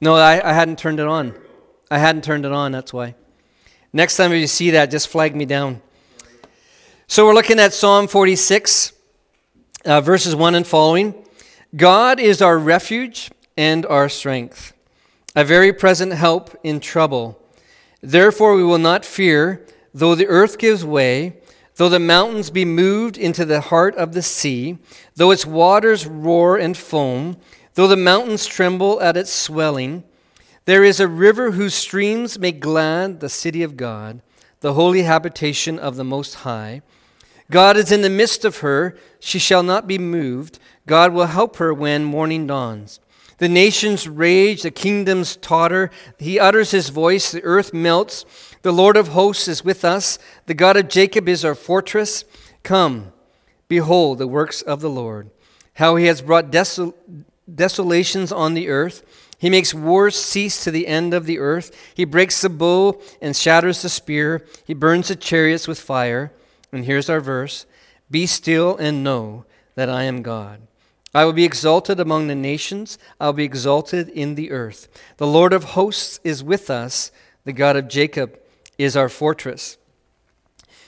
No, I, I hadn't turned it on. I hadn't turned it on, that's why. Next time you see that, just flag me down. So we're looking at Psalm 46, uh, verses 1 and following. God is our refuge and our strength, a very present help in trouble. Therefore, we will not fear, though the earth gives way, though the mountains be moved into the heart of the sea, though its waters roar and foam, though the mountains tremble at its swelling. There is a river whose streams make glad the city of God, the holy habitation of the Most High. God is in the midst of her, she shall not be moved. God will help her when morning dawns. The nations rage, the kingdoms totter. He utters his voice, the earth melts. The Lord of hosts is with us. The God of Jacob is our fortress. Come, behold the works of the Lord, how he has brought desol- desolations on the earth. He makes wars cease to the end of the earth. He breaks the bow and shatters the spear. He burns the chariots with fire. And here's our verse Be still and know that I am God. I will be exalted among the nations. I will be exalted in the earth. The Lord of hosts is with us. The God of Jacob is our fortress.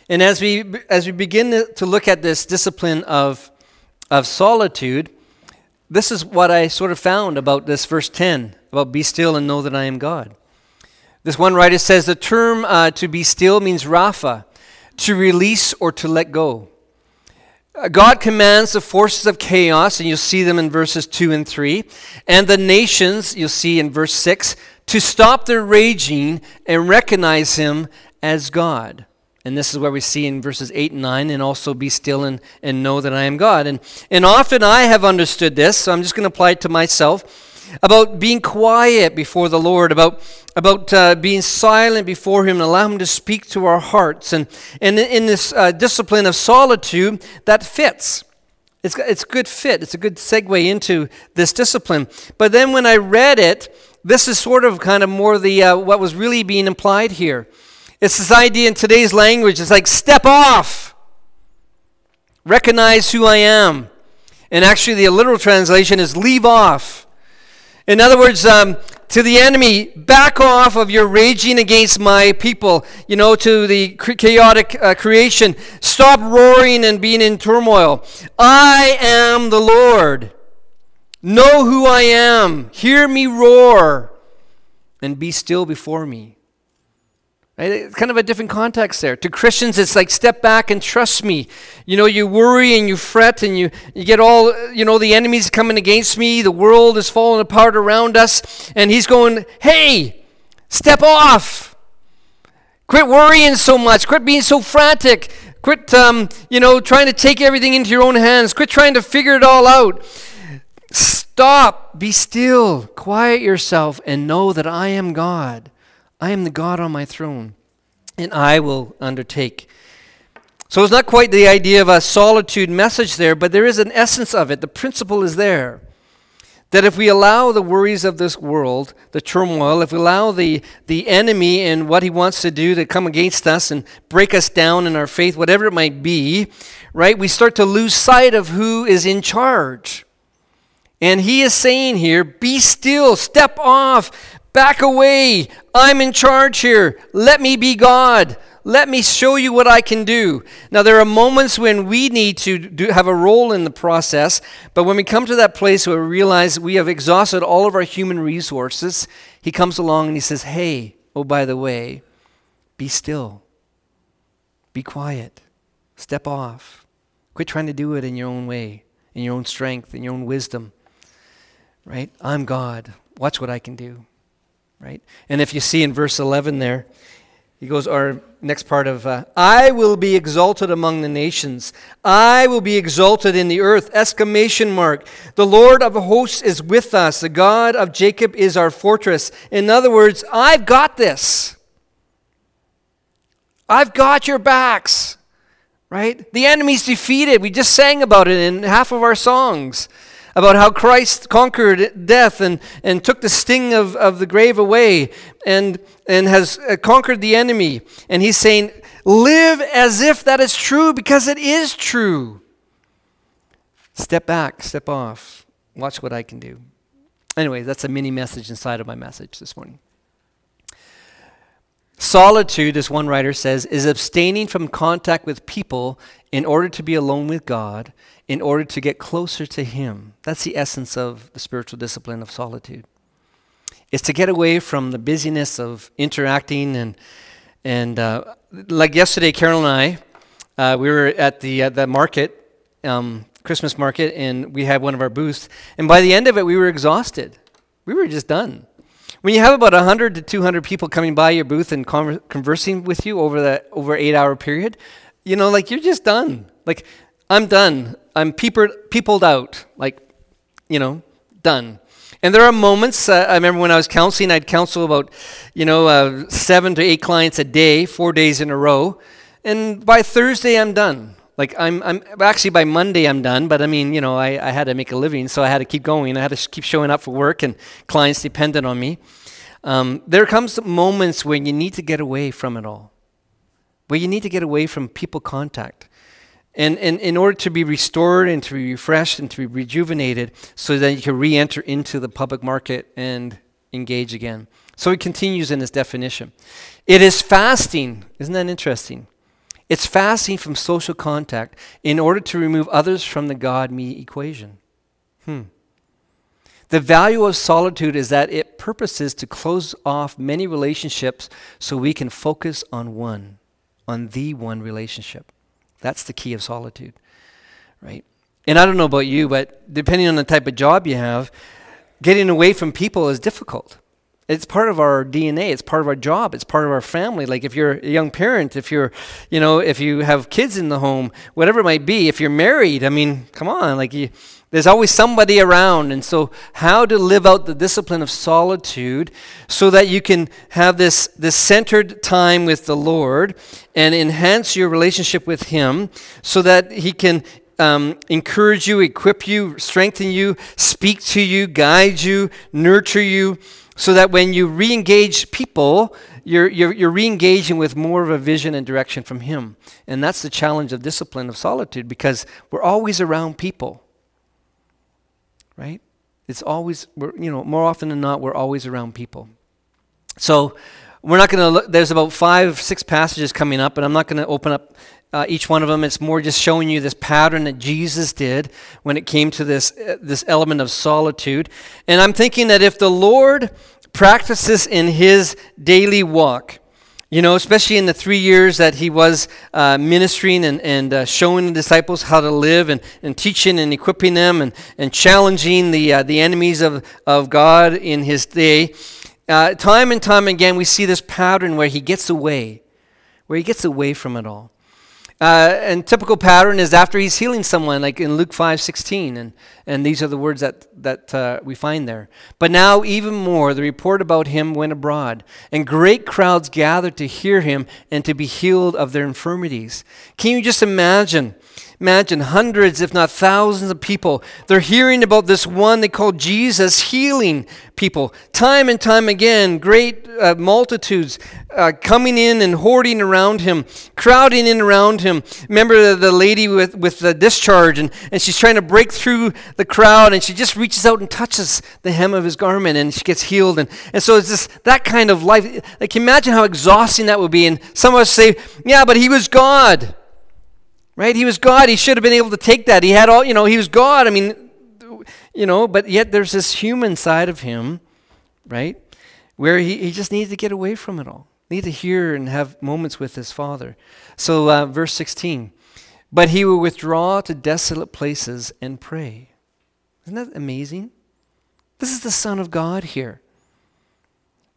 And as we, as we begin to look at this discipline of, of solitude, this is what I sort of found about this verse 10 about be still and know that I am God. This one writer says the term uh, to be still means rapha, to release or to let go. Uh, God commands the forces of chaos, and you'll see them in verses 2 and 3, and the nations, you'll see in verse 6, to stop their raging and recognize Him as God. And this is where we see in verses 8 and 9, and also be still and, and know that I am God. And, and often I have understood this, so I'm just going to apply it to myself about being quiet before the Lord, about, about uh, being silent before Him and allow Him to speak to our hearts. And, and in this uh, discipline of solitude, that fits. It's, it's a good fit. It's a good segue into this discipline. But then when I read it, this is sort of kind of more the uh, what was really being implied here. It's this idea in today's language. It's like step off, recognize who I am, and actually the literal translation is leave off. In other words, um, to the enemy, back off of your raging against my people, you know, to the chaotic uh, creation. Stop roaring and being in turmoil. I am the Lord. Know who I am. Hear me roar and be still before me. It's kind of a different context there. To Christians, it's like step back and trust me. You know, you worry and you fret and you, you get all, you know, the enemy's coming against me. The world is falling apart around us. And he's going, hey, step off. Quit worrying so much. Quit being so frantic. Quit, um, you know, trying to take everything into your own hands. Quit trying to figure it all out. Stop. Be still. Quiet yourself and know that I am God. I am the God on my throne, and I will undertake. So it's not quite the idea of a solitude message there, but there is an essence of it. The principle is there. That if we allow the worries of this world, the turmoil, if we allow the, the enemy and what he wants to do to come against us and break us down in our faith, whatever it might be, right, we start to lose sight of who is in charge. And he is saying here, be still, step off, Back away. I'm in charge here. Let me be God. Let me show you what I can do. Now, there are moments when we need to do, have a role in the process, but when we come to that place where we realize we have exhausted all of our human resources, He comes along and He says, Hey, oh, by the way, be still. Be quiet. Step off. Quit trying to do it in your own way, in your own strength, in your own wisdom. Right? I'm God. Watch what I can do right? And if you see in verse 11 there, he goes, our next part of, uh, I will be exalted among the nations. I will be exalted in the earth. Exclamation mark. The Lord of hosts is with us. The God of Jacob is our fortress. In other words, I've got this. I've got your backs, right? The enemy's defeated. We just sang about it in half of our songs about how Christ conquered death and, and took the sting of, of the grave away and, and has uh, conquered the enemy. And he's saying, live as if that is true because it is true. Step back, step off. Watch what I can do. Anyway, that's a mini message inside of my message this morning. Solitude, as one writer says, is abstaining from contact with people in order to be alone with God, in order to get closer to Him. That's the essence of the spiritual discipline of solitude. It's to get away from the busyness of interacting and and uh, like yesterday, Carol and I, uh, we were at the uh, the market, um, Christmas market, and we had one of our booths. And by the end of it, we were exhausted. We were just done. When you have about 100 to 200 people coming by your booth and conver- conversing with you over that over eight hour period, you know, like you're just done. Like I'm done. I'm peepered, peopled out. Like, you know, done. And there are moments, uh, I remember when I was counseling, I'd counsel about, you know, uh, seven to eight clients a day, four days in a row. And by Thursday, I'm done. Like, I'm, I'm actually by Monday, I'm done. But I mean, you know, I, I had to make a living, so I had to keep going. I had to keep showing up for work, and clients depended on me. Um, there comes moments when you need to get away from it all, where you need to get away from people contact. And, and in order to be restored and to be refreshed and to be rejuvenated, so that you can re enter into the public market and engage again. So he continues in his definition. It is fasting. Isn't that interesting? It's fasting from social contact in order to remove others from the God me equation. Hmm. The value of solitude is that it purposes to close off many relationships so we can focus on one, on the one relationship. That's the key of solitude, right? And I don't know about you, but depending on the type of job you have, getting away from people is difficult. It's part of our DNA. It's part of our job. It's part of our family. Like if you're a young parent, if you're, you know, if you have kids in the home, whatever it might be, if you're married, I mean, come on, like you, there's always somebody around. And so, how to live out the discipline of solitude so that you can have this, this centered time with the Lord and enhance your relationship with Him so that He can um, encourage you, equip you, strengthen you, speak to you, guide you, nurture you, so that when you re engage people, you're, you're, you're re engaging with more of a vision and direction from Him. And that's the challenge of discipline of solitude because we're always around people right? It's always, we're, you know, more often than not, we're always around people. So we're not going to look, there's about five, six passages coming up, and I'm not going to open up uh, each one of them. It's more just showing you this pattern that Jesus did when it came to this, uh, this element of solitude. And I'm thinking that if the Lord practices in his daily walk, you know, especially in the three years that he was uh, ministering and, and uh, showing the disciples how to live and, and teaching and equipping them and, and challenging the, uh, the enemies of, of God in his day, uh, time and time again we see this pattern where he gets away, where he gets away from it all. Uh, and typical pattern is after he's healing someone, like in Luke 5 16, and, and these are the words that, that uh, we find there. But now, even more, the report about him went abroad, and great crowds gathered to hear him and to be healed of their infirmities. Can you just imagine? Imagine hundreds, if not thousands of people. They're hearing about this one they call Jesus healing people. Time and time again, great uh, multitudes uh, coming in and hoarding around him, crowding in around him. Remember the, the lady with, with the discharge, and, and she's trying to break through the crowd, and she just reaches out and touches the hem of his garment, and she gets healed. And, and so it's just that kind of life. Like, imagine how exhausting that would be. And some of us say, yeah, but he was God. Right? He was God. He should have been able to take that. He had all, you know, he was God. I mean, you know, but yet there's this human side of him, right? Where he, he just needs to get away from it all. Need to hear and have moments with his father. So, uh, verse 16. But he will withdraw to desolate places and pray. Isn't that amazing? This is the Son of God here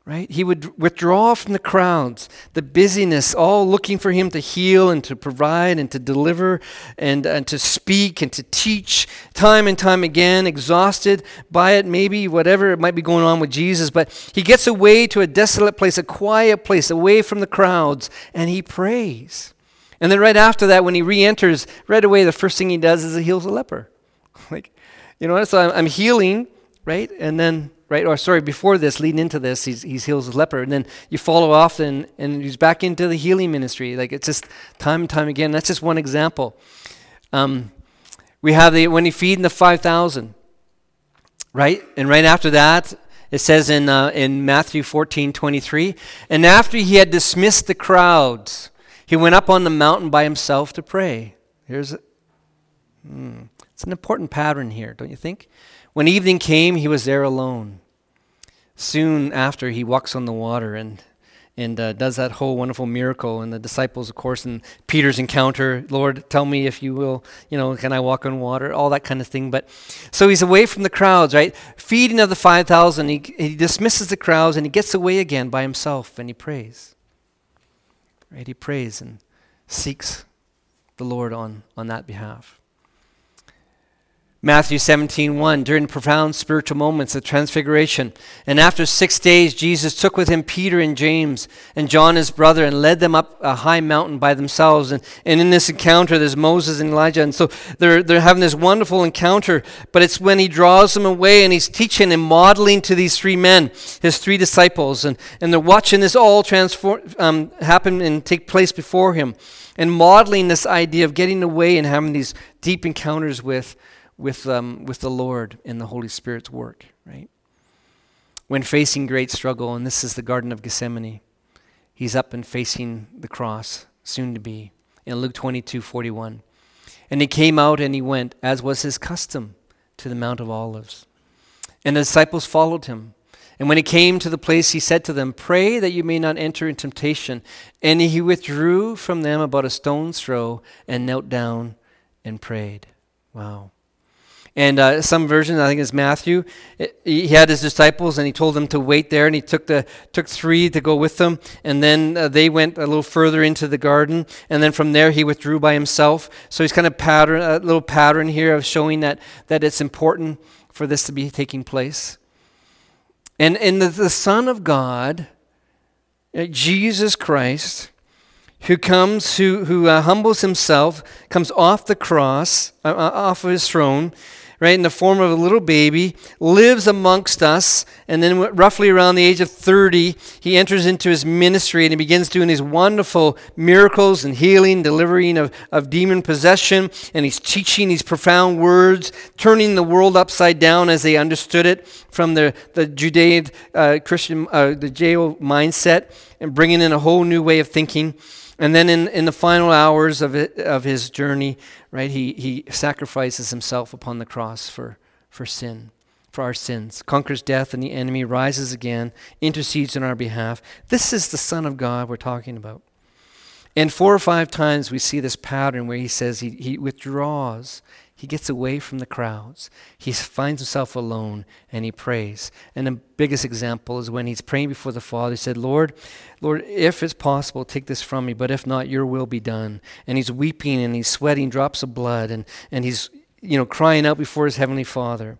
right? He would withdraw from the crowds, the busyness, all looking for him to heal and to provide and to deliver and, and to speak and to teach time and time again, exhausted by it, maybe whatever it might be going on with Jesus. But he gets away to a desolate place, a quiet place, away from the crowds, and he prays. And then right after that, when he re enters, right away, the first thing he does is he heals a leper. like, you know, what? so I'm, I'm healing, right? And then right? Or sorry, before this, leading into this, he's, he heals a leper. And then you follow off and, and he's back into the healing ministry. Like it's just time and time again. That's just one example. Um, we have the, when he feeding the 5,000. Right? And right after that, it says in, uh, in Matthew 14 23, and after he had dismissed the crowds, he went up on the mountain by himself to pray. Here's a, hmm, it's an important pattern here, don't you think? When evening came, he was there alone. Soon after, he walks on the water and and uh, does that whole wonderful miracle. And the disciples, of course, and Peter's encounter, Lord, tell me if you will, you know, can I walk on water? All that kind of thing. But so he's away from the crowds, right? Feeding of the 5,000. He, he dismisses the crowds and he gets away again by himself and he prays. Right? He prays and seeks the Lord on, on that behalf. Matthew 17, 1, during profound spiritual moments of transfiguration. And after six days, Jesus took with him Peter and James and John, his brother, and led them up a high mountain by themselves. And, and in this encounter, there's Moses and Elijah. And so they're, they're having this wonderful encounter, but it's when he draws them away and he's teaching and modeling to these three men, his three disciples. And, and they're watching this all transform, um, happen and take place before him and modeling this idea of getting away and having these deep encounters with with, um, with the Lord in the Holy Spirit's work, right? When facing great struggle, and this is the Garden of Gethsemane, he's up and facing the cross, soon to be, in Luke 22 41. And he came out and he went, as was his custom, to the Mount of Olives. And the disciples followed him. And when he came to the place, he said to them, Pray that you may not enter in temptation. And he withdrew from them about a stone's throw and knelt down and prayed. Wow. And uh, some version, I think it's Matthew, it, he had his disciples and he told them to wait there, and he took the took three to go with them, and then uh, they went a little further into the garden, and then from there he withdrew by himself. So he's kind of pattern a little pattern here of showing that that it's important for this to be taking place. And and the, the Son of God, uh, Jesus Christ, who comes, who, who uh, humbles himself, comes off the cross, uh, uh off of his throne, right, in the form of a little baby, lives amongst us, and then roughly around the age of 30, he enters into his ministry and he begins doing these wonderful miracles and healing, delivering of, of demon possession, and he's teaching these profound words, turning the world upside down as they understood it from the, the Judean uh, Christian, uh, the Judeo mindset, and bringing in a whole new way of thinking. And then in, in the final hours of, it, of his journey, right, he, he sacrifices himself upon the cross for, for sin, for our sins, conquers death and the enemy, rises again, intercedes on our behalf. This is the Son of God we're talking about. And four or five times we see this pattern where he says he, he withdraws he gets away from the crowds. He finds himself alone and he prays. And the biggest example is when he's praying before the Father. He said, Lord, Lord, if it's possible, take this from me, but if not, your will be done. And he's weeping and he's sweating drops of blood and, and he's you know crying out before his heavenly Father.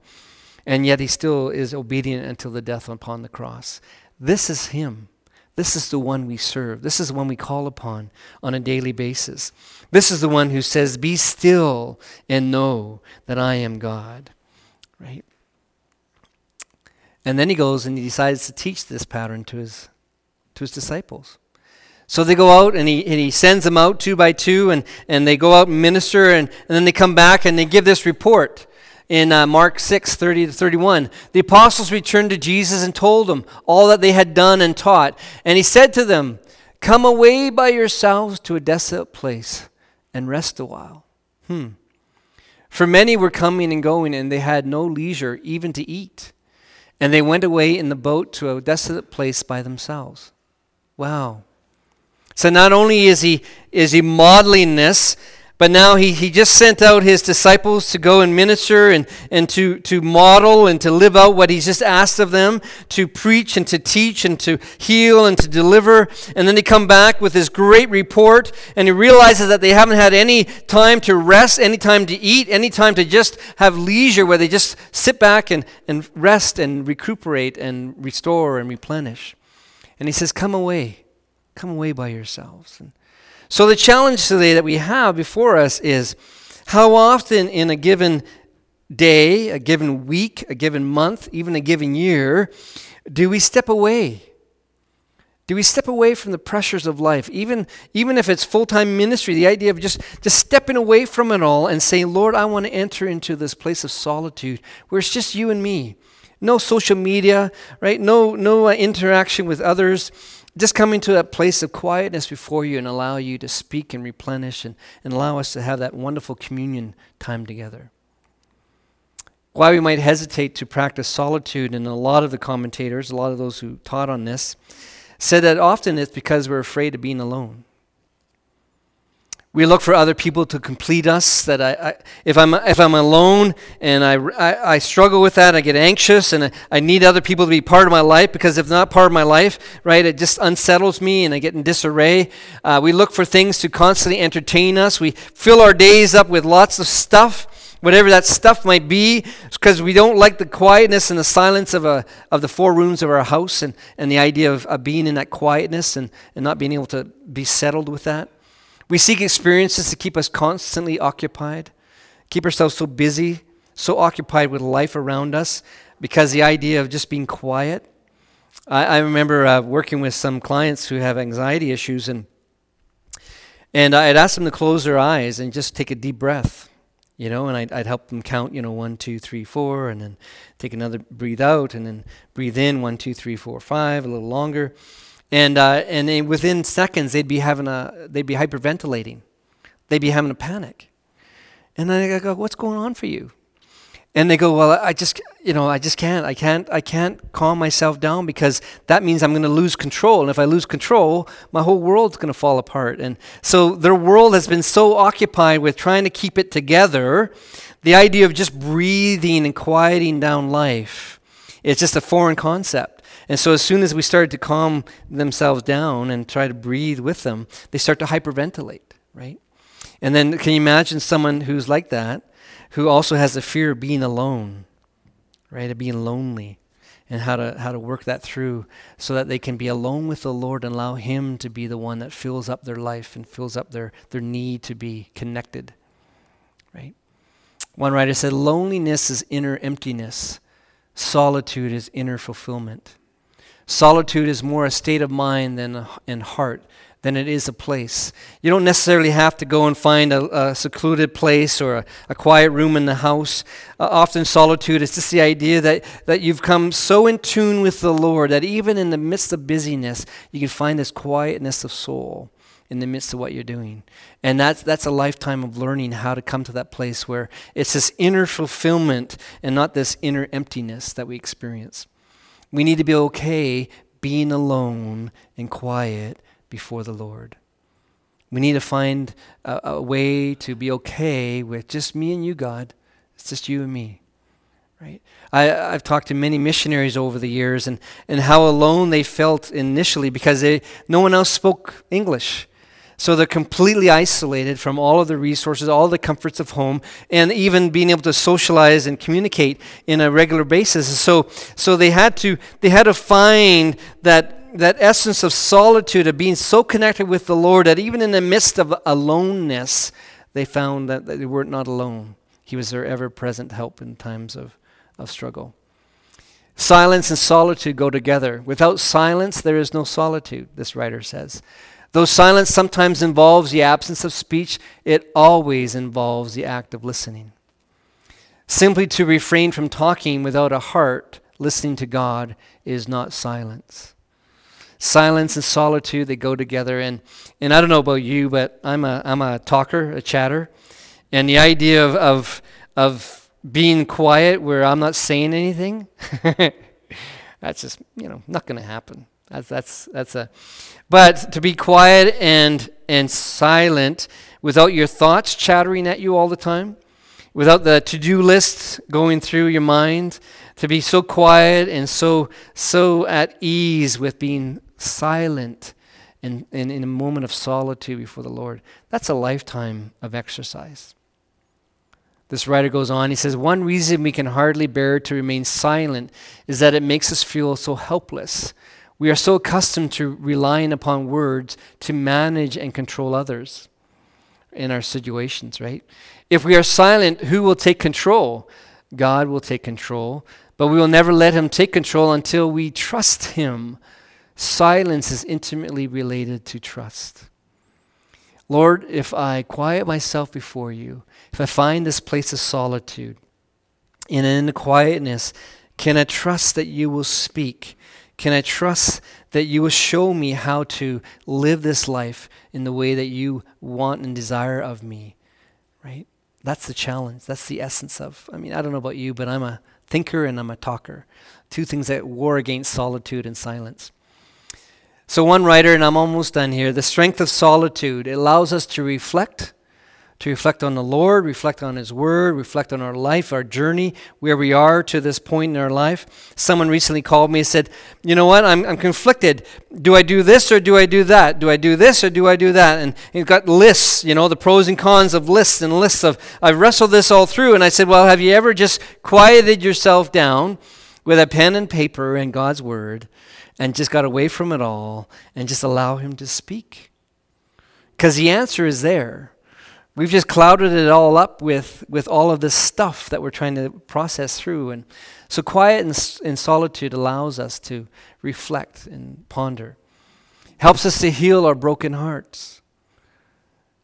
And yet he still is obedient until the death upon the cross. This is him. This is the one we serve. This is the one we call upon on a daily basis. This is the one who says, Be still and know that I am God. Right? And then he goes and he decides to teach this pattern to his, to his disciples. So they go out and he, and he sends them out two by two and, and they go out and minister and, and then they come back and they give this report in uh, Mark 6 30 to 31. The apostles returned to Jesus and told him all that they had done and taught. And he said to them, Come away by yourselves to a desolate place and rest a while. Hmm. For many were coming and going, and they had no leisure even to eat. And they went away in the boat to a desolate place by themselves. Wow. So not only is he, is he modeling this, but now he, he just sent out his disciples to go and minister and, and to, to model and to live out what he's just asked of them to preach and to teach and to heal and to deliver. And then they come back with this great report and he realizes that they haven't had any time to rest, any time to eat, any time to just have leisure where they just sit back and, and rest and recuperate and restore and replenish. And he says, Come away. Come away by yourselves. And so, the challenge today that we have before us is how often in a given day, a given week, a given month, even a given year, do we step away Do we step away from the pressures of life? Even, even if it's full time ministry, the idea of just, just stepping away from it all and saying, Lord, I want to enter into this place of solitude where it's just you and me. No social media, right? No, no uh, interaction with others. Just coming to that place of quietness before you and allow you to speak and replenish and, and allow us to have that wonderful communion time together why we might hesitate to practice solitude, and a lot of the commentators, a lot of those who taught on this, said that often it's because we're afraid of being alone. We look for other people to complete us. That I, I if I'm if I'm alone and I, I, I struggle with that, I get anxious and I, I, need other people to be part of my life because if not part of my life, right, it just unsettles me and I get in disarray. Uh, we look for things to constantly entertain us. We fill our days up with lots of stuff whatever that stuff might be, because we don't like the quietness and the silence of, a, of the four rooms of our house and, and the idea of, of being in that quietness and, and not being able to be settled with that. We seek experiences to keep us constantly occupied, keep ourselves so busy, so occupied with life around us, because the idea of just being quiet. I, I remember uh, working with some clients who have anxiety issues, and and I'd ask them to close their eyes and just take a deep breath you know, and I'd, I'd help them count, you know, one, two, three, four, and then take another breathe out, and then breathe in one, two, three, four, five, a little longer, and uh, and within seconds they'd be having a they'd be hyperventilating, they'd be having a panic, and then I go, what's going on for you? and they go well i just you know i just can't i can't i can't calm myself down because that means i'm going to lose control. And if i lose control my whole world's going to fall apart. And so their world has been so occupied with trying to keep it together the idea of just breathing and quieting down life it's just a foreign concept and so as soon as we started to calm themselves down and try to breathe with them they start to hyperventilate right and then can you imagine someone who's like that who also has the fear of being alone, right? Of being lonely and how to how to work that through so that they can be alone with the Lord and allow him to be the one that fills up their life and fills up their their need to be connected. Right? One writer said loneliness is inner emptiness. Solitude is inner fulfillment. Solitude is more a state of mind than and heart than it is a place. You don't necessarily have to go and find a, a secluded place or a, a, quiet room in the house. Uh, often, solitude is just the idea that, that you've come so in tune with the Lord that even in the midst of busyness, you can find this quietness of soul in the midst of what you're doing. And that's, that's a lifetime of learning how to come to that place where it's this inner fulfillment and not this inner emptiness that we experience. We need to be okay being alone and quiet before the Lord. We need to find a, a, way to be okay with just me and you, God. It's just you and me. Right? I, have talked to many missionaries over the years and, and how alone they felt initially because they, no one else spoke English. So they're completely isolated from all of the resources, all the comforts of home, and even being able to socialize and communicate in a regular basis. So, so they had to they had to find that that essence of solitude, of being so connected with the Lord that even in the midst of aloneness, they found that they were not alone. He was their ever present help in times of, of struggle. Silence and solitude go together. Without silence, there is no solitude, this writer says. Though silence sometimes involves the absence of speech, it always involves the act of listening. Simply to refrain from talking without a heart listening to God is not silence. Silence and solitude they go together. And and i don't know about you but i'm a i'm a talker a chatter. And the idea of of of being quiet where i'm not saying anything that's just you know not going to happen that's that's that's a but to be quiet and and silent without your thoughts chattering at you all the time without the to-do list going through your mind to be so quiet and so so at ease with being silent and, and in a moment of solitude before the Lord. That's a lifetime of exercise. This writer goes on, he says, One reason we can hardly bear to remain silent is that it makes us feel so helpless. We are so accustomed to relying upon words to manage and control others in our situations, right? If we are silent, who will take control? God will take control, but we will never let Him take control until we trust Him silence is intimately related to trust. Lord, if I quiet myself before you, if I find this place of solitude, and in the quietness, can I trust that you will speak? Can I trust that you will show me how to live this life in the way that you want and desire of me? Right? That's the challenge. That's the essence of. I mean, I don't know about you, but I'm a thinker and I'm a talker. Two things that war against solitude and silence. So, one writer, and I'm almost done here the strength of solitude allows us to reflect to reflect on the Lord, reflect on His Word, reflect on our life, our journey, where we are to this point in our life. Someone recently called me and said, You know what? I'm, I'm conflicted. Do I do this or do I do that? Do I do this or do I do that? And he's got lists, you know, the pros and cons of lists and lists of, I've wrestled this all through. And I said, Well, have you ever just quieted yourself down with a pen and paper and God's Word and just got away from it all and just allow Him to speak? Because the answer is there. We've just clouded it all up with, with all of this stuff that we're trying to process through. And so, quiet and, and solitude allows us to reflect and ponder, helps us to heal our broken hearts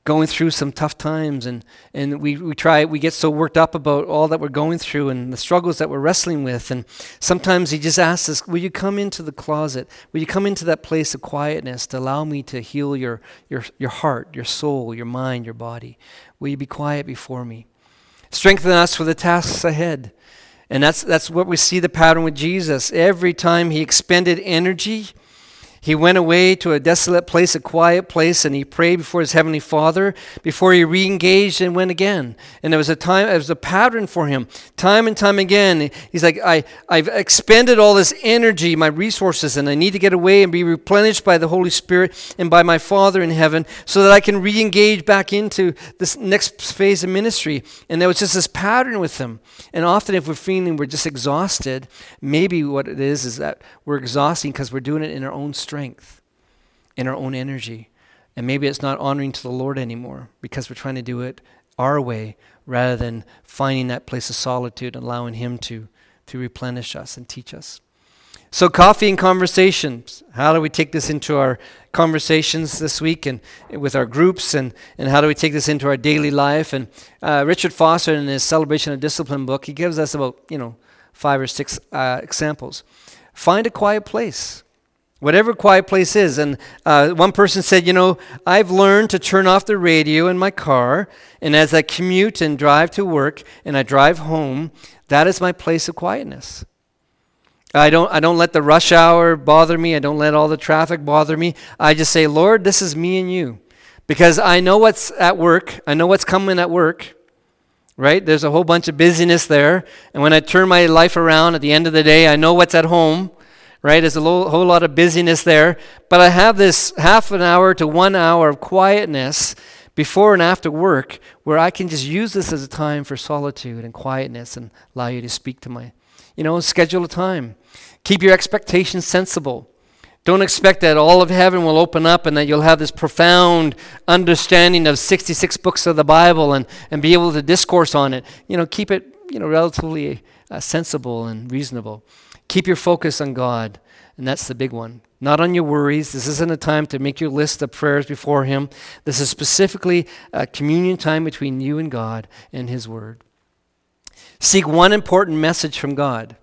going through some tough times and, and we, we try we get so worked up about all that we're going through and the struggles that we're wrestling with and sometimes he just asks us will you come into the closet? Will you come into that place of quietness to allow me to heal your, your, your heart your soul your mind your body? Will you be quiet before me? Strengthen us for the tasks ahead. And that's, that's what we see the pattern with jesus. Every time he expended energy he went away to a desolate place, a quiet place, and he prayed before his heavenly Father before he re-engaged and went again. And there was a time, it was a pattern for him, time and time again. He's like, I, I've expended all this energy, my resources, and I need to get away and be replenished by the Holy Spirit and by my Father in heaven, so that I can re-engage back into this next phase of ministry. And there was just this pattern with him. And often, if we're feeling we're just exhausted, maybe what it is is that we're exhausting because we're doing it in our own strength strength, in our own energy. And maybe it's not honoring to the Lord anymore because we're trying to do it our way rather than finding that place of solitude and allowing Him to, to replenish us and teach us. So, coffee and conversations. How do we take this into our conversations this week and with our groups, and, and how do we take this into our daily life? And uh, Richard Foster, in his Celebration of Discipline book, he gives us about you know five or six uh, examples. Find a quiet place whatever quiet place is. And uh, one person said, You know, I've learned to turn off the radio in my car, and as I commute and drive to work and I drive home, that is my place of quietness. I don't, I don't let the rush hour bother me. I don't let all the traffic bother me. I just say, Lord, this is me and you. Because I know what's at work. I know what's coming at work, right? There's a whole bunch of busyness there. And when I turn my life around at the end of the day, I know what's at home right? There's a lo- whole lot of busyness there. But I have this half an hour to one hour of quietness before and after work where I can just use this as a time for solitude and quietness and allow you to speak to my, you know, schedule a time. Keep your expectations sensible. Don't expect that all of heaven will open up and that you'll have this profound understanding of 66 books of the Bible and, and be able to discourse on it. You know, keep it, you know, relatively uh, sensible and reasonable. Keep your focus on God, and that's the big one. Not on your worries. This isn't a time to make your list of prayers before Him. This is specifically a communion time between you and God and His Word. Seek one important message from God.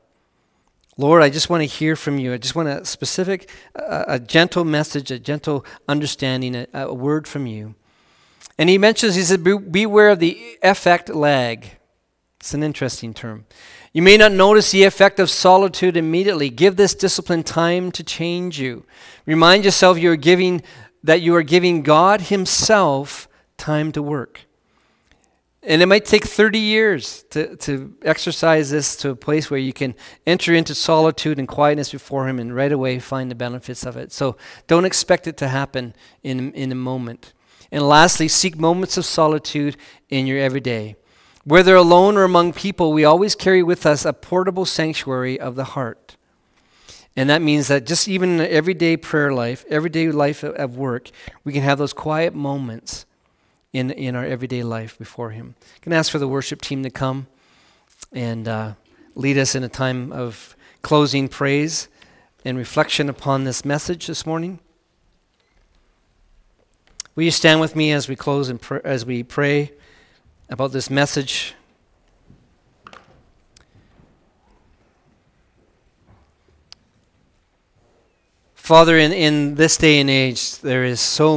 Lord, I just want to hear from you. I just want a specific, a, a gentle message, a gentle understanding, a, a, word from you. And he mentions, he said, beware of the effect lag. It's an interesting term. You may not notice the effect of solitude immediately. Give this discipline time to change you. Remind yourself you are giving that you are giving God himself time to work. And it might take 30 years to, to exercise this to a place where you can enter into solitude and quietness before Him and right away find the benefits of it. So don't expect it to happen in, in a moment. And lastly, seek moments of solitude in your everyday. Whether alone or among people, we always carry with us a portable sanctuary of the heart. And that means that just even in everyday prayer life, everyday life of work, we can have those quiet moments in, in our everyday life before Him. I can ask for the worship team to come and uh, lead us in a time of closing praise. and reflection upon this message this morning. Will you stand with me as we close and pr- as we pray about this message? Father, in, in this day and age, there is so